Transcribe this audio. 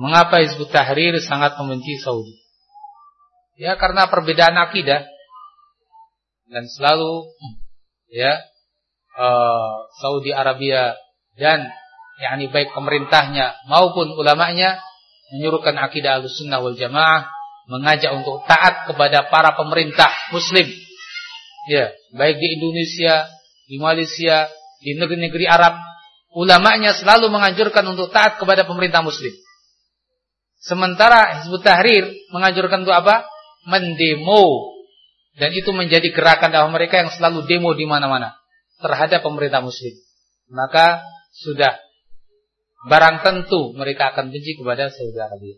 Mengapa Hizbut Tahrir sangat membenci Saudi? Ya karena perbedaan akidah dan selalu ya uh, Saudi Arabia dan yakni baik pemerintahnya maupun ulamanya menyuruhkan akidah Ahlussunnah wal Jamaah mengajak untuk taat kepada para pemerintah muslim. Ya, baik di Indonesia, di Malaysia, di negeri-negeri Arab, ulamanya selalu menganjurkan untuk taat kepada pemerintah muslim. Sementara Hizbut Tahrir menganjurkan untuk apa? Mendemo. Dan itu menjadi gerakan dakwah mereka yang selalu demo di mana-mana terhadap pemerintah muslim. Maka sudah barang tentu mereka akan benci kepada Saudi Arabia.